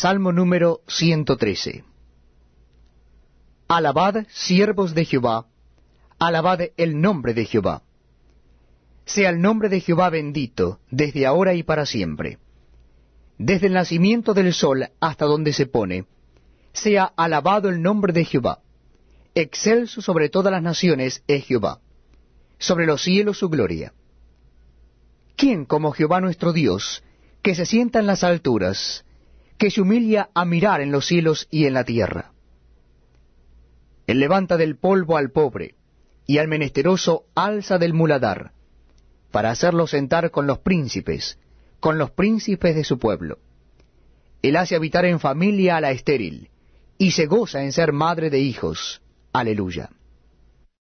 Salmo número 113. Alabad, siervos de Jehová, alabad el nombre de Jehová. Sea el nombre de Jehová bendito, desde ahora y para siempre. Desde el nacimiento del sol hasta donde se pone, sea alabado el nombre de Jehová. Excelso sobre todas las naciones es Jehová, sobre los cielos su gloria. ¿Quién como Jehová nuestro Dios, que se sienta en las alturas, que se humilia a mirar en los cielos y en la tierra? Él levanta del polvo al pobre, y al menesteroso alza del muladar, para hacerlo sentar con los príncipes, con los príncipes de su pueblo. Él hace habitar en familia a la estéril, y se goza en ser madre de hijos. Aleluya.